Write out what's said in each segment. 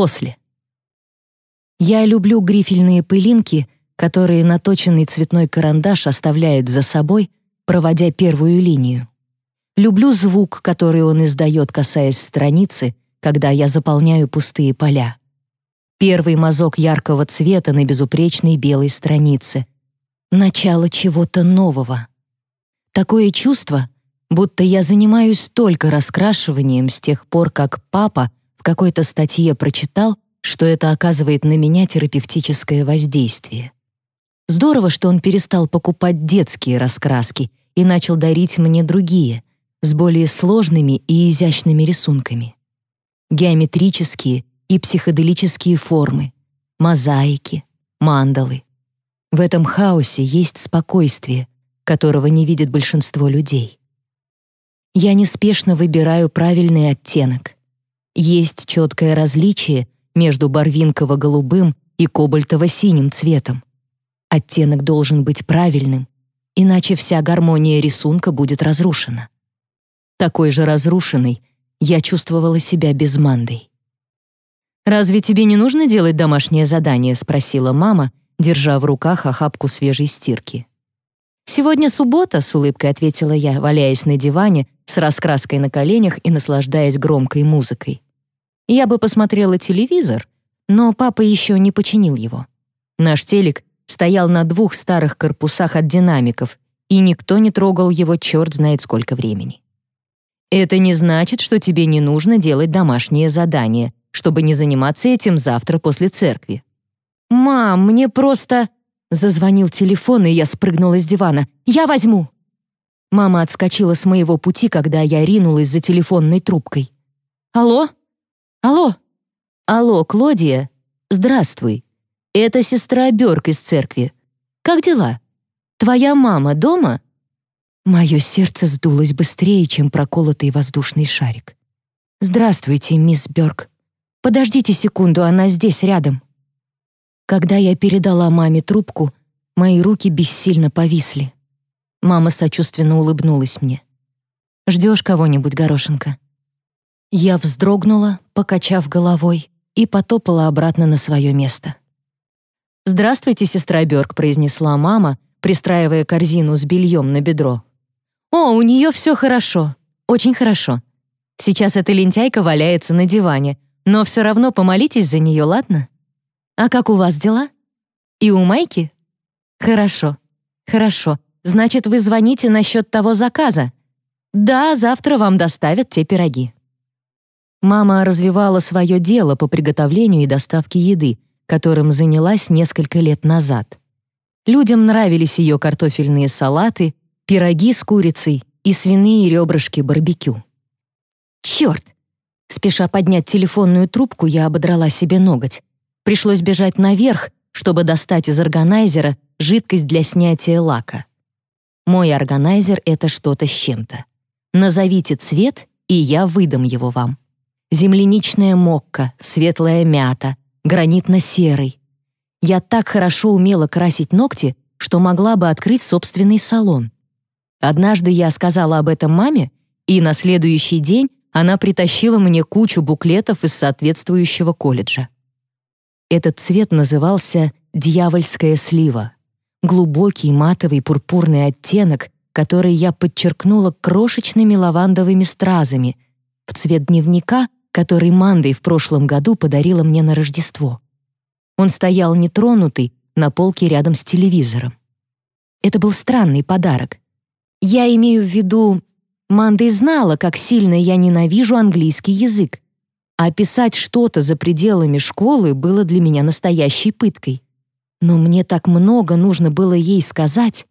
после. Я люблю грифельные пылинки, которые наточенный цветной карандаш оставляет за собой, проводя первую линию. Люблю звук, который он издает, касаясь страницы, когда я заполняю пустые поля. Первый мазок яркого цвета на безупречной белой странице. Начало чего-то нового. Такое чувство, будто я занимаюсь только раскрашиванием с тех пор, как папа в какой-то статье прочитал, что это оказывает на меня терапевтическое воздействие. Здорово, что он перестал покупать детские раскраски и начал дарить мне другие, с более сложными и изящными рисунками. Геометрические и психоделические формы, мозаики, мандалы. В этом хаосе есть спокойствие, которого не видит большинство людей. Я неспешно выбираю правильный оттенок. Есть четкое различие между барвинково-голубым и кобальтово-синим цветом. Оттенок должен быть правильным, иначе вся гармония рисунка будет разрушена. Такой же разрушенной я чувствовала себя без Мандой. «Разве тебе не нужно делать домашнее задание?» — спросила мама, держа в руках охапку свежей стирки. «Сегодня суббота», — с улыбкой ответила я, валяясь на диване с раскраской на коленях и наслаждаясь громкой музыкой. Я бы посмотрела телевизор, но папа еще не починил его. Наш телек стоял на двух старых корпусах от динамиков, и никто не трогал его черт знает сколько времени. Это не значит, что тебе не нужно делать домашнее задание, чтобы не заниматься этим завтра после церкви. «Мам, мне просто...» Зазвонил телефон, и я спрыгнула с дивана. «Я возьму!» Мама отскочила с моего пути, когда я ринулась за телефонной трубкой. «Алло? Алло? Алло, Клодия? Здравствуй. Это сестра Бёрк из церкви. Как дела? Твоя мама дома?» Мое сердце сдулось быстрее, чем проколотый воздушный шарик. «Здравствуйте, мисс Бёрк. Подождите секунду, она здесь, рядом». Когда я передала маме трубку, мои руки бессильно повисли. Мама сочувственно улыбнулась мне. «Ждешь кого-нибудь, горошинка?» Я вздрогнула, покачав головой, и потопала обратно на свое место. «Здравствуйте, сестра Бёрк», — произнесла мама, пристраивая корзину с бельем на бедро. «О, у нее все хорошо, очень хорошо. Сейчас эта лентяйка валяется на диване, но все равно помолитесь за нее, ладно?» А как у вас дела? И у Майки? Хорошо. Хорошо. Значит, вы звоните насчет того заказа? Да, завтра вам доставят те пироги. Мама развивала свое дело по приготовлению и доставке еды, которым занялась несколько лет назад. Людям нравились ее картофельные салаты, пироги с курицей и свиные ребрышки барбекю. Черт! Спеша поднять телефонную трубку, я ободрала себе ноготь. Пришлось бежать наверх, чтобы достать из органайзера жидкость для снятия лака. Мой органайзер — это что-то с чем-то. Назовите цвет, и я выдам его вам. Земляничная мокка, светлая мята, гранитно-серый. Я так хорошо умела красить ногти, что могла бы открыть собственный салон. Однажды я сказала об этом маме, и на следующий день она притащила мне кучу буклетов из соответствующего колледжа. Этот цвет назывался «дьявольская слива». Глубокий матовый пурпурный оттенок, который я подчеркнула крошечными лавандовыми стразами, в цвет дневника, который Мандой в прошлом году подарила мне на Рождество. Он стоял нетронутый на полке рядом с телевизором. Это был странный подарок. Я имею в виду, Манда знала, как сильно я ненавижу английский язык, а описать что-то за пределами школы было для меня настоящей пыткой. Но мне так много нужно было ей сказать,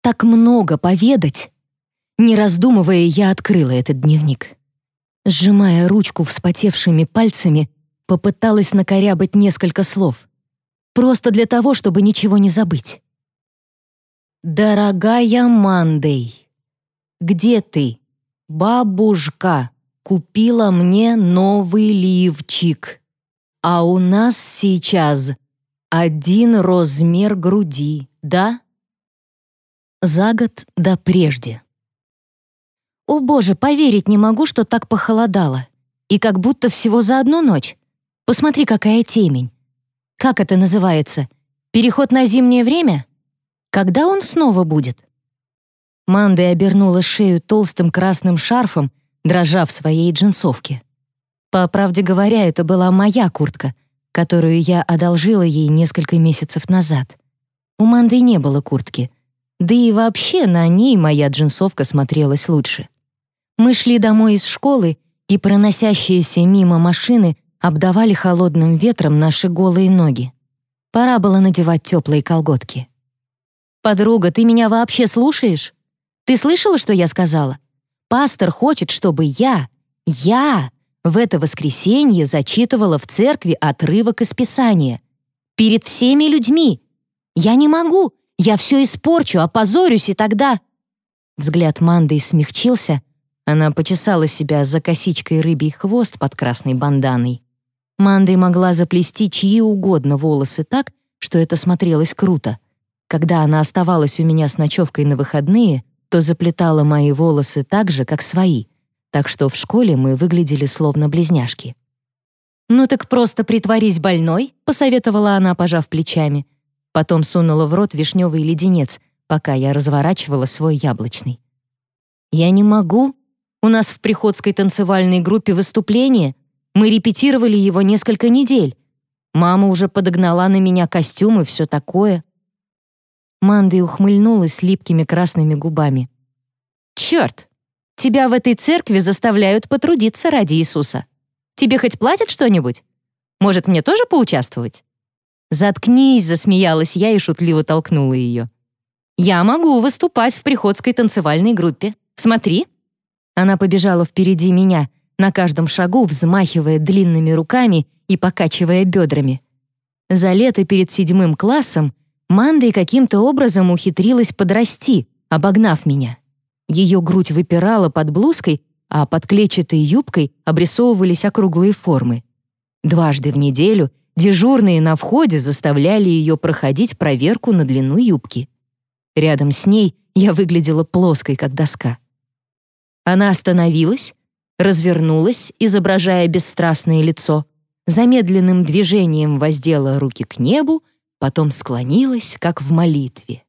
так много поведать. Не раздумывая, я открыла этот дневник. Сжимая ручку вспотевшими пальцами, попыталась накорябать несколько слов. Просто для того, чтобы ничего не забыть. «Дорогая Мандей, где ты, бабушка?» Купила мне новый лифчик. А у нас сейчас один размер груди, да? За год до прежде. О боже, поверить не могу, что так похолодало. И как будто всего за одну ночь. Посмотри, какая темень. Как это называется? Переход на зимнее время? Когда он снова будет?» Манда обернула шею толстым красным шарфом, дрожа в своей джинсовке. По правде говоря, это была моя куртка, которую я одолжила ей несколько месяцев назад. У Манды не было куртки, да и вообще на ней моя джинсовка смотрелась лучше. Мы шли домой из школы, и проносящиеся мимо машины обдавали холодным ветром наши голые ноги. Пора было надевать теплые колготки. «Подруга, ты меня вообще слушаешь? Ты слышала, что я сказала? Пастор хочет, чтобы я, я в это воскресенье зачитывала в церкви отрывок из Писания. Перед всеми людьми. Я не могу, я все испорчу, опозорюсь, и тогда...» Взгляд Манды смягчился, она почесала себя за косичкой рыбий хвост под красной банданой. Мандой могла заплести чьи угодно волосы так, что это смотрелось круто. Когда она оставалась у меня с ночевкой на выходные, то заплетала мои волосы так же, как свои, так что в школе мы выглядели словно близняшки. «Ну так просто притворись больной», — посоветовала она, пожав плечами. Потом сунула в рот вишневый леденец, пока я разворачивала свой яблочный. «Я не могу. У нас в приходской танцевальной группе выступление. Мы репетировали его несколько недель. Мама уже подогнала на меня костюм и все такое». Манда ухмыльнулась липкими красными губами. «Черт! Тебя в этой церкви заставляют потрудиться ради Иисуса. Тебе хоть платят что-нибудь? Может, мне тоже поучаствовать?» «Заткнись!» — засмеялась я и шутливо толкнула ее. «Я могу выступать в приходской танцевальной группе. Смотри!» Она побежала впереди меня, на каждом шагу взмахивая длинными руками и покачивая бедрами. За лето перед седьмым классом Манда каким-то образом ухитрилась подрасти, обогнав меня. Ее грудь выпирала под блузкой, а под клетчатой юбкой обрисовывались округлые формы. Дважды в неделю дежурные на входе заставляли ее проходить проверку на длину юбки. Рядом с ней я выглядела плоской, как доска. Она остановилась, развернулась, изображая бесстрастное лицо, замедленным движением воздела руки к небу, потом склонилась, как в молитве.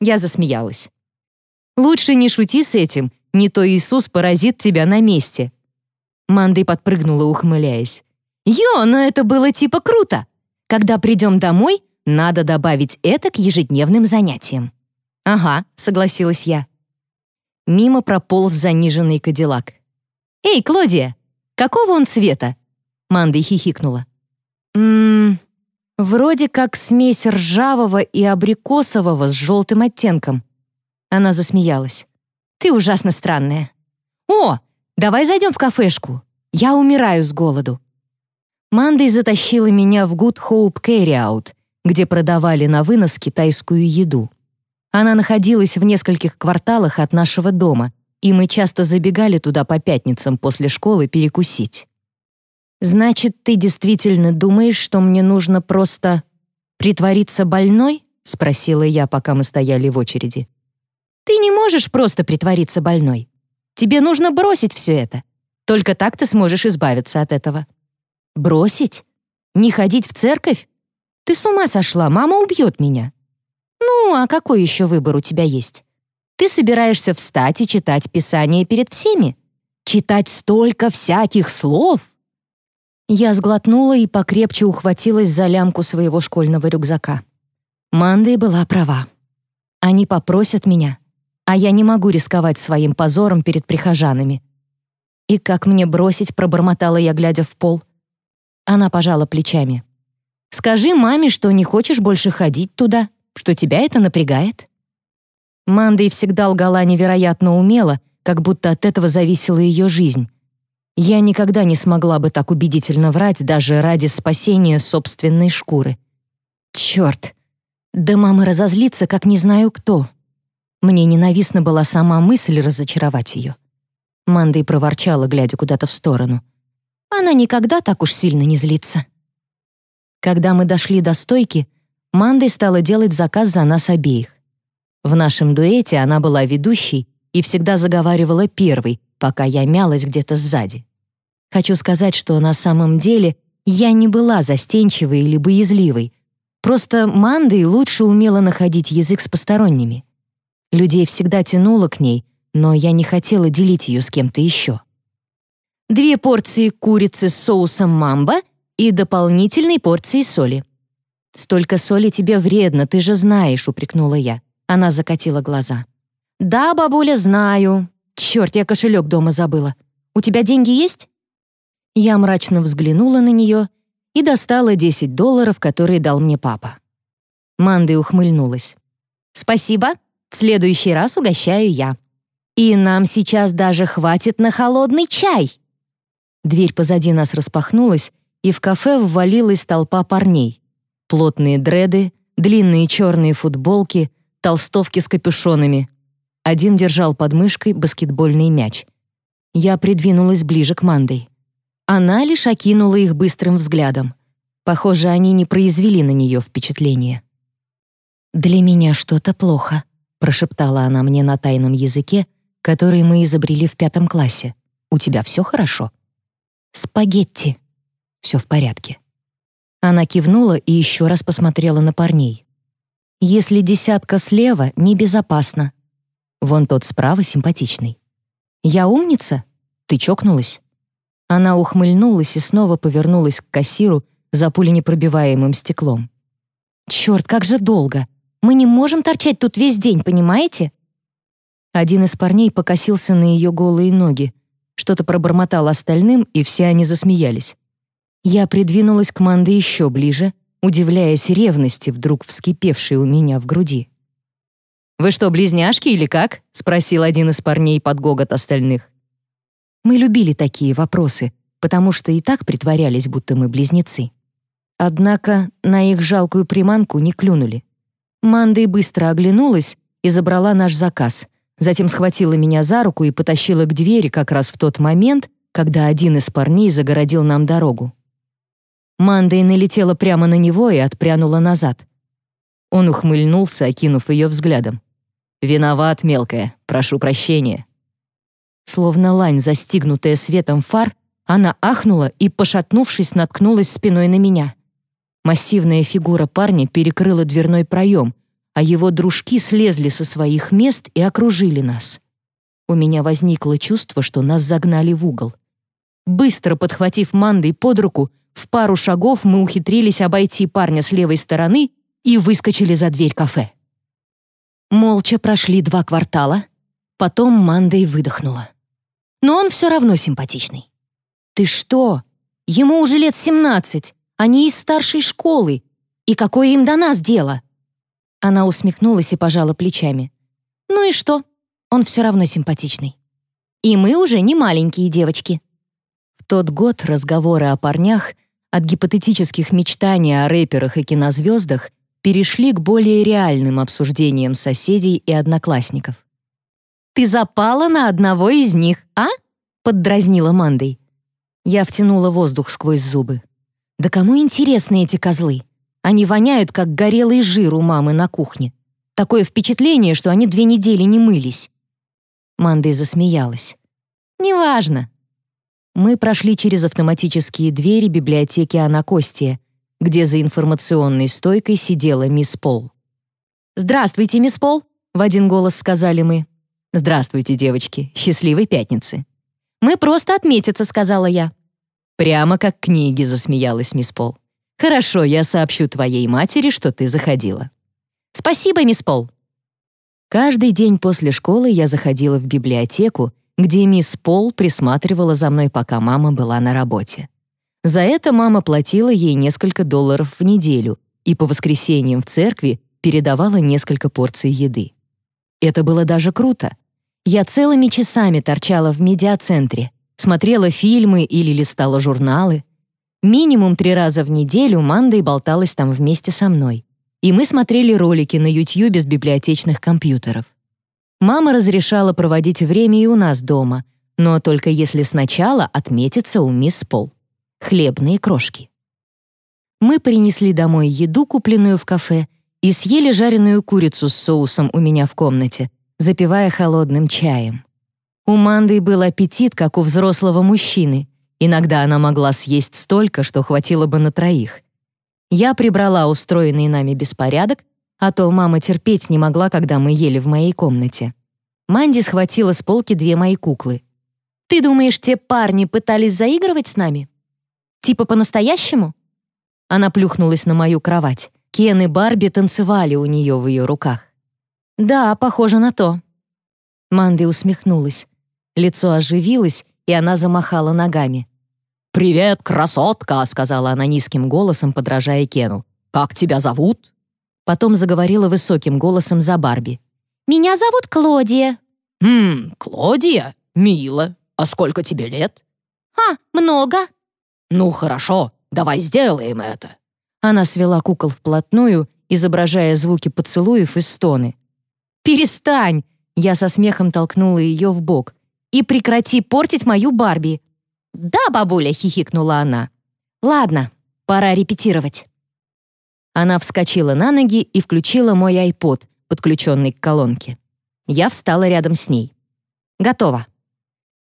Я засмеялась. «Лучше не шути с этим, не то Иисус поразит тебя на месте». Мандой подпрыгнула, ухмыляясь. «Ё, но это было типа круто! Когда придем домой, надо добавить это к ежедневным занятиям». «Ага», — согласилась я. Мимо прополз заниженный кадиллак. «Эй, Клодия, какого он цвета?» Манда хихикнула. «Ммм, Вроде как смесь ржавого и абрикосового с желтым оттенком. Она засмеялась. «Ты ужасно странная. О, давай зайдем в кафешку. Я умираю с голоду». Мандой затащила меня в Good Hope Carryout, где продавали на вынос китайскую еду. Она находилась в нескольких кварталах от нашего дома, и мы часто забегали туда по пятницам после школы перекусить. «Значит, ты действительно думаешь, что мне нужно просто притвориться больной?» — спросила я, пока мы стояли в очереди. «Ты не можешь просто притвориться больной. Тебе нужно бросить все это. Только так ты сможешь избавиться от этого». «Бросить? Не ходить в церковь? Ты с ума сошла, мама убьет меня». «Ну, а какой еще выбор у тебя есть? Ты собираешься встать и читать Писание перед всеми? Читать столько всяких слов?» Я сглотнула и покрепче ухватилась за лямку своего школьного рюкзака. Манда была права. Они попросят меня, а я не могу рисковать своим позором перед прихожанами. «И как мне бросить?» — пробормотала я, глядя в пол. Она пожала плечами. «Скажи маме, что не хочешь больше ходить туда, что тебя это напрягает». Манда и всегда лгала невероятно умело, как будто от этого зависела ее жизнь. Я никогда не смогла бы так убедительно врать даже ради спасения собственной шкуры. Черт! Да мама разозлится, как не знаю кто. Мне ненавистна была сама мысль разочаровать ее. Манда и проворчала, глядя куда-то в сторону. Она никогда так уж сильно не злится. Когда мы дошли до стойки, Мандой стала делать заказ за нас обеих. В нашем дуэте она была ведущей и всегда заговаривала первой, пока я мялась где-то сзади. Хочу сказать, что на самом деле Я не была застенчивой или боязливой, просто Мандой лучше умела находить язык с посторонними. Людей всегда тянуло к ней, но я не хотела делить ее с кем-то еще. Две порции курицы с соусом мамба и дополнительной порции соли. «Столько соли тебе вредно, ты же знаешь», — упрекнула я. Она закатила глаза. «Да, бабуля, знаю. Черт, я кошелек дома забыла. У тебя деньги есть?» Я мрачно взглянула на нее и достала 10 долларов, которые дал мне папа. Манда ухмыльнулась. «Спасибо. В следующий раз угощаю я. И нам сейчас даже хватит на холодный чай». Дверь позади нас распахнулась, и в кафе ввалилась толпа парней. Плотные дреды, длинные черные футболки, толстовки с капюшонами. Один держал под мышкой баскетбольный мяч. Я придвинулась ближе к Мандой. Она лишь окинула их быстрым взглядом. Похоже, они не произвели на нее впечатления. «Для меня что-то плохо», — прошептала она мне на тайном языке, который мы изобрели в пятом классе. «У тебя все хорошо?» «Спагетти». «Все в порядке». Она кивнула и еще раз посмотрела на парней. «Если десятка слева, небезопасно. Вон тот справа симпатичный. Я умница? Ты чокнулась?» Она ухмыльнулась и снова повернулась к кассиру за пуленепробиваемым стеклом. «Черт, как же долго! Мы не можем торчать тут весь день, понимаете?» Один из парней покосился на ее голые ноги, что-то пробормотал остальным, и все они засмеялись. Я придвинулась к Манде еще ближе, удивляясь ревности, вдруг вскипевшей у меня в груди. «Вы что, близняшки или как?» — спросил один из парней под гогот остальных. Мы любили такие вопросы, потому что и так притворялись, будто мы близнецы. Однако на их жалкую приманку не клюнули. Мандой быстро оглянулась и забрала наш заказ, затем схватила меня за руку и потащила к двери как раз в тот момент, когда один из парней загородил нам дорогу. Мандой налетела прямо на него и отпрянула назад. Он ухмыльнулся, окинув ее взглядом. «Виноват, мелкая, прошу прощения». Словно лань, застигнутая светом фар, она ахнула и, пошатнувшись, наткнулась спиной на меня. Массивная фигура парня перекрыла дверной проем, а его дружки слезли со своих мест и окружили нас. У меня возникло чувство, что нас загнали в угол. Быстро подхватив Мандой под руку, в пару шагов мы ухитрились обойти парня с левой стороны и выскочили за дверь кафе. Молча прошли два квартала, потом Мандой выдохнула. Но он все равно симпатичный. «Ты что? Ему уже лет семнадцать, они из старшей школы. И какое им до нас дело?» Она усмехнулась и пожала плечами. «Ну и что? Он все равно симпатичный. И мы уже не маленькие девочки». В тот год разговоры о парнях, от гипотетических мечтаний о рэперах и кинозвездах перешли к более реальным обсуждениям соседей и одноклассников. «Ты запала на одного из них, а?» — поддразнила Мандой. Я втянула воздух сквозь зубы. «Да кому интересны эти козлы? Они воняют, как горелый жир у мамы на кухне. Такое впечатление, что они две недели не мылись». Мандой засмеялась. «Неважно». Мы прошли через автоматические двери библиотеки Анакостия, где за информационной стойкой сидела мисс Пол. «Здравствуйте, мисс Пол», — в один голос сказали мы. «Здравствуйте, девочки. Счастливой пятницы». «Мы просто отметиться», — сказала я. «Прямо как книги», — засмеялась мисс Пол. «Хорошо, я сообщу твоей матери, что ты заходила». «Спасибо, мисс Пол». Каждый день после школы я заходила в библиотеку, где мисс Пол присматривала за мной, пока мама была на работе. За это мама платила ей несколько долларов в неделю и по воскресеньям в церкви передавала несколько порций еды. Это было даже круто. Я целыми часами торчала в медиацентре, смотрела фильмы или листала журналы, Минимум три раза в неделю Манда болталась там вместе со мной. И мы смотрели ролики на YouTube с библиотечных компьютеров. Мама разрешала проводить время и у нас дома, но только если сначала отметиться у мисс Пол. Хлебные крошки. Мы принесли домой еду, купленную в кафе, и съели жареную курицу с соусом у меня в комнате, запивая холодным чаем. У Манды был аппетит, как у взрослого мужчины, Иногда она могла съесть столько, что хватило бы на троих. Я прибрала устроенный нами беспорядок, а то мама терпеть не могла, когда мы ели в моей комнате. Манди схватила с полки две мои куклы. «Ты думаешь, те парни пытались заигрывать с нами? Типа по-настоящему?» Она плюхнулась на мою кровать. Кен и Барби танцевали у нее в ее руках. «Да, похоже на то». Манди усмехнулась. Лицо оживилось, и она замахала ногами. «Привет, красотка!» — сказала она низким голосом, подражая Кену. «Как тебя зовут?» Потом заговорила высоким голосом за Барби. «Меня зовут Клодия». «Хм, Клодия? Мило. А сколько тебе лет?» «А, много». «Ну, хорошо, давай сделаем это». Она свела кукол вплотную, изображая звуки поцелуев и стоны. «Перестань!» — я со смехом толкнула ее в бок. «И прекрати портить мою Барби!» «Да, бабуля!» — хихикнула она. «Ладно, пора репетировать». Она вскочила на ноги и включила мой iPod, подключенный к колонке. Я встала рядом с ней. «Готово».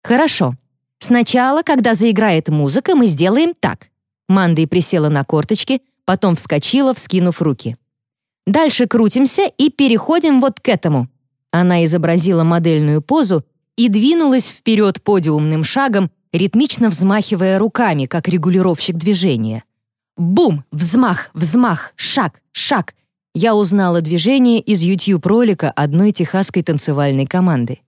«Хорошо. Сначала, когда заиграет музыка, мы сделаем так». Мандой присела на корточки, потом вскочила, вскинув руки. «Дальше крутимся и переходим вот к этому». Она изобразила модельную позу и двинулась вперед подиумным шагом, ритмично взмахивая руками, как регулировщик движения. Бум! Взмах! Взмах! Шаг! Шаг! Я узнала движение из YouTube-ролика одной техасской танцевальной команды.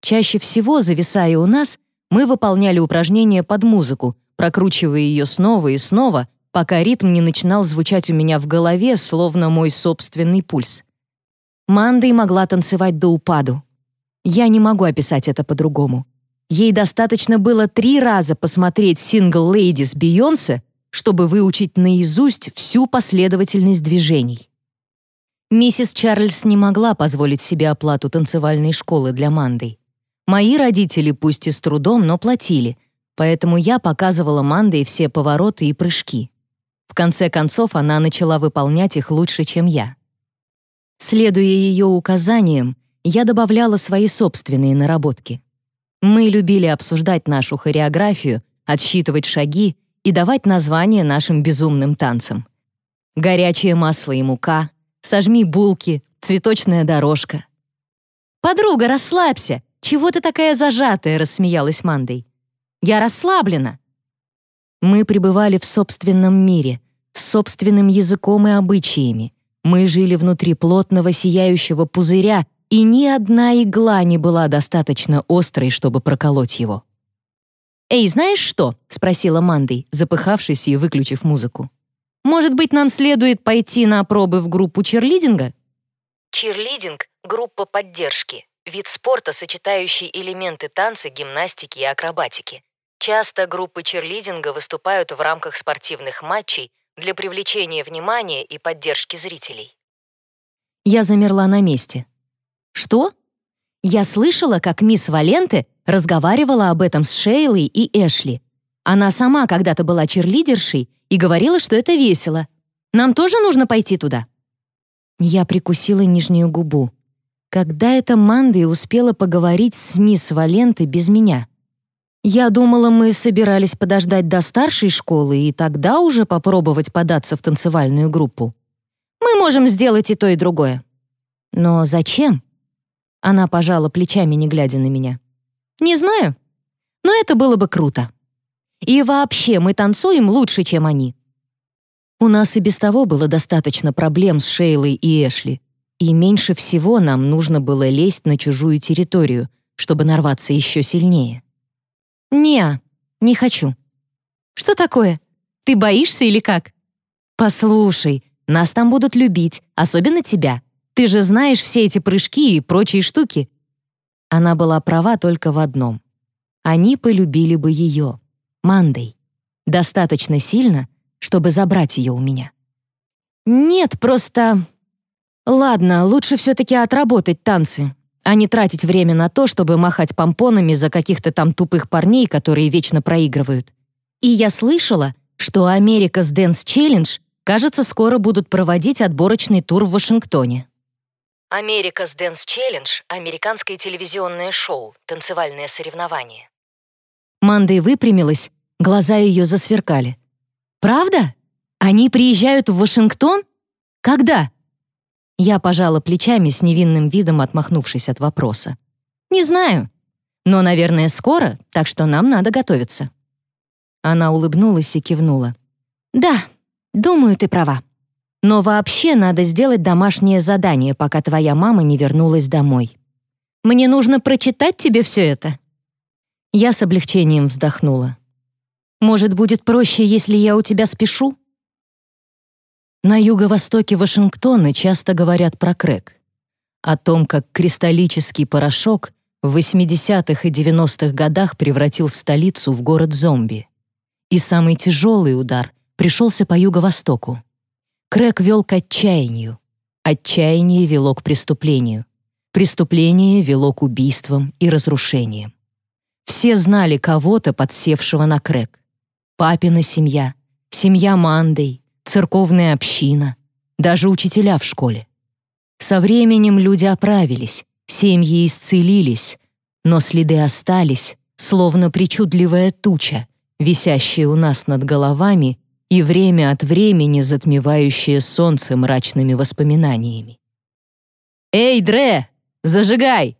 Чаще всего, зависая у нас, мы выполняли упражнения под музыку, прокручивая ее снова и снова, пока ритм не начинал звучать у меня в голове, словно мой собственный пульс. Мандой могла танцевать до упаду. Я не могу описать это по-другому. Ей достаточно было три раза посмотреть сингл «Ladies» Бейонсе, чтобы выучить наизусть всю последовательность движений. Миссис Чарльз не могла позволить себе оплату танцевальной школы для Манды. Мои родители, пусть и с трудом, но платили, поэтому я показывала Мандой все повороты и прыжки. В конце концов, она начала выполнять их лучше, чем я. Следуя ее указаниям, я добавляла свои собственные наработки. Мы любили обсуждать нашу хореографию, отсчитывать шаги и давать названия нашим безумным танцам. Горячее масло и мука, сожми булки, цветочная дорожка. «Подруга, расслабься! Чего ты такая зажатая?» — рассмеялась Мандой. «Я расслаблена». Мы пребывали в собственном мире, с собственным языком и обычаями. Мы жили внутри плотного сияющего пузыря, и ни одна игла не была достаточно острой, чтобы проколоть его. «Эй, знаешь что?» — спросила Мандой, запыхавшись и выключив музыку. «Может быть, нам следует пойти на пробы в группу черлидинга?» Черлидинг — группа поддержки, вид спорта, сочетающий элементы танца, гимнастики и акробатики. Часто группы черлидинга выступают в рамках спортивных матчей для привлечения внимания и поддержки зрителей. Я замерла на месте. Что? Я слышала, как мисс Валенте разговаривала об этом с Шейлой и Эшли. Она сама когда-то была черлидершей и говорила, что это весело. Нам тоже нужно пойти туда. Я прикусила нижнюю губу. Когда эта Манды успела поговорить с мисс Валенты без меня? Я думала, мы собирались подождать до старшей школы и тогда уже попробовать податься в танцевальную группу. Мы можем сделать и то, и другое. Но зачем? Она пожала плечами, не глядя на меня. «Не знаю, но это было бы круто. И вообще, мы танцуем лучше, чем они». У нас и без того было достаточно проблем с Шейлой и Эшли, и меньше всего нам нужно было лезть на чужую территорию, чтобы нарваться еще сильнее. «Не, не хочу». «Что такое? Ты боишься или как?» «Послушай, нас там будут любить, особенно тебя. Ты же знаешь все эти прыжки и прочие штуки». Она была права только в одном. Они полюбили бы ее, Мандой, достаточно сильно, чтобы забрать ее у меня. «Нет, просто...» «Ладно, лучше все-таки отработать танцы, а не тратить время на то, чтобы махать помпонами за каких-то там тупых парней, которые вечно проигрывают. И я слышала, что America's Dance Challenge, кажется, скоро будут проводить отборочный тур в Вашингтоне. America's Dance Challenge — американское телевизионное шоу, танцевальное соревнование. Мандой выпрямилась, Глаза ее засверкали. «Правда? Они приезжают в Вашингтон? Когда?» Я пожала плечами с невинным видом, отмахнувшись от вопроса. «Не знаю. Но, наверное, скоро, так что нам надо готовиться». Она улыбнулась и кивнула. «Да, думаю, ты права. Но вообще надо сделать домашнее задание, пока твоя мама не вернулась домой. Мне нужно прочитать тебе все это». Я с облегчением вздохнула. «Может, будет проще, если я у тебя спешу?» На юго-востоке Вашингтона часто говорят про крэк. О том, как кристаллический порошок в 80-х и 90-х годах превратил столицу в город-зомби. И самый тяжелый удар пришелся по юго-востоку. Крэк вел к отчаянию. Отчаяние вело к преступлению. Преступление вело к убийствам и разрушениям. Все знали кого-то, подсевшего на крэк. Папина семья, семья Мандей, церковная община, даже учителя в школе. Со временем люди оправились, семьи исцелились, но следы остались, словно причудливая туча, висящая у нас над головами и время от времени затмевающая солнце мрачными воспоминаниями. «Эй, Дре, зажигай!»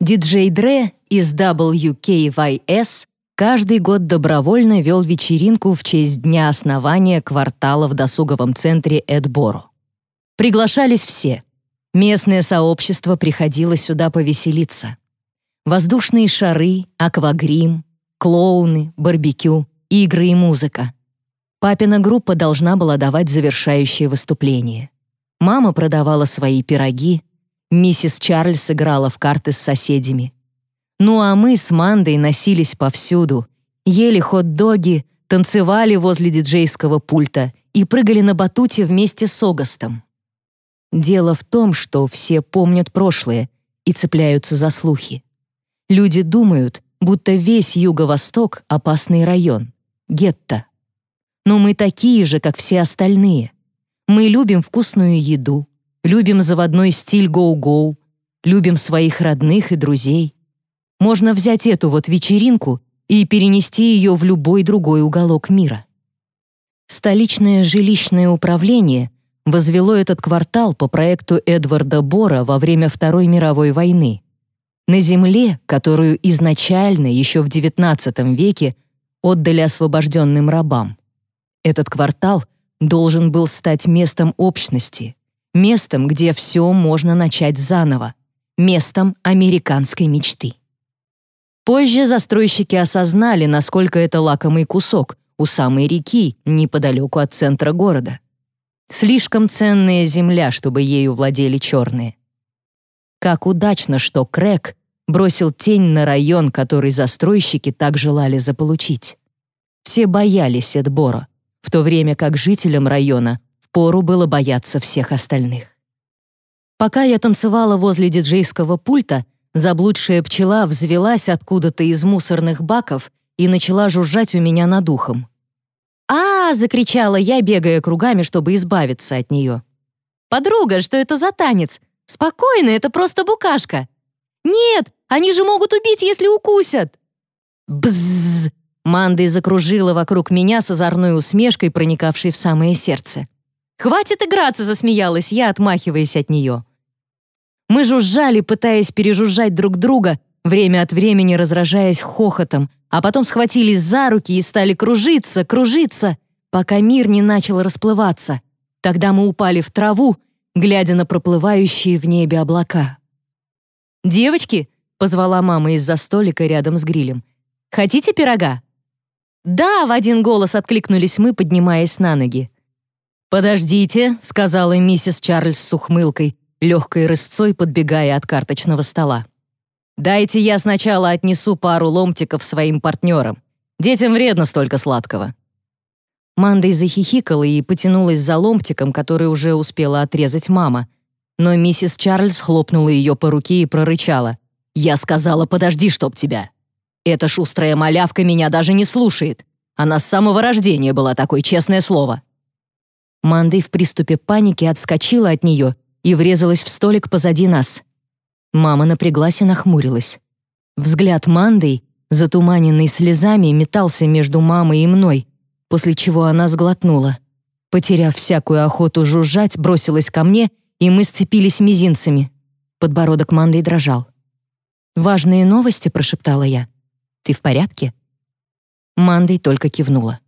Диджей Дре из WKYS каждый год добровольно вел вечеринку в честь дня основания квартала в досуговом центре Эдборо. Приглашались все. Местное сообщество приходило сюда повеселиться. Воздушные шары, аквагрим, клоуны, барбекю, игры и музыка. Папина группа должна была давать завершающее выступление. Мама продавала свои пироги, миссис Чарльз играла в карты с соседями. Ну а мы с Мандой носились повсюду, ели хот-доги, танцевали возле диджейского пульта и прыгали на батуте вместе с Огастом. Дело в том, что все помнят прошлое и цепляются за слухи. Люди думают, будто весь Юго-Восток — опасный район, гетто. Но мы такие же, как все остальные. Мы любим вкусную еду, любим заводной стиль гоу-гоу, любим своих родных и друзей. Можно взять эту вот вечеринку и перенести ее в любой другой уголок мира. Столичное жилищное управление возвело этот квартал по проекту Эдварда Бора во время Второй мировой войны. На земле, которую изначально, еще в XIX веке, отдали освобожденным рабам. Этот квартал должен был стать местом общности, местом, где все можно начать заново, местом американской мечты. Позже застройщики осознали, насколько это лакомый кусок у самой реки, неподалеку от центра города. Слишком ценная земля, чтобы ею владели черные. Как удачно, что Крэк бросил тень на район, который застройщики так желали заполучить. Все боялись Эдбора, в то время как жителям района впору было бояться всех остальных. Пока я танцевала возле диджейского пульта, Заблудшая пчела взвелась откуда-то из мусорных баков и начала жужжать у меня над ухом. а, закричала я, бегая кругами, чтобы избавиться от нее. «Подруга, что это за танец? Спокойно, это просто букашка!» «Нет, они же могут убить, если укусят!» Бззз! Мандой закружила вокруг меня с озорной усмешкой, проникавшей в самое сердце. «Хватит играться!» — засмеялась я, отмахиваясь от нее. Мы жужжали, пытаясь пережужжать друг друга, время от времени разражаясь хохотом, а потом схватились за руки и стали кружиться, кружиться, пока мир не начал расплываться. Тогда мы упали в траву, глядя на проплывающие в небе облака. «Девочки», — позвала мама из-за столика рядом с грилем, «хотите пирога?» «Да», — в один голос откликнулись мы, поднимаясь на ноги. «Подождите», — сказала миссис Чарльз с ухмылкой, легкой рысцой подбегая от карточного стола. «Дайте я сначала отнесу пару ломтиков своим партнерам. Детям вредно столько сладкого». Мандой захихикала и потянулась за ломтиком, который уже успела отрезать мама. Но миссис Чарльз хлопнула ее по руке и прорычала. «Я сказала, подожди, чтоб тебя. Эта шустрая малявка меня даже не слушает. Она с самого рождения была такой, честное слово». Мандой в приступе паники отскочила от нее и врезалась в столик позади нас. Мама напряглась и нахмурилась. Взгляд Манды затуманенный слезами, метался между мамой и мной, после чего она сглотнула. Потеряв всякую охоту жужжать, бросилась ко мне, и мы сцепились мизинцами. Подбородок Манды дрожал. «Важные новости», — прошептала я. «Ты в порядке?» Мандой только кивнула.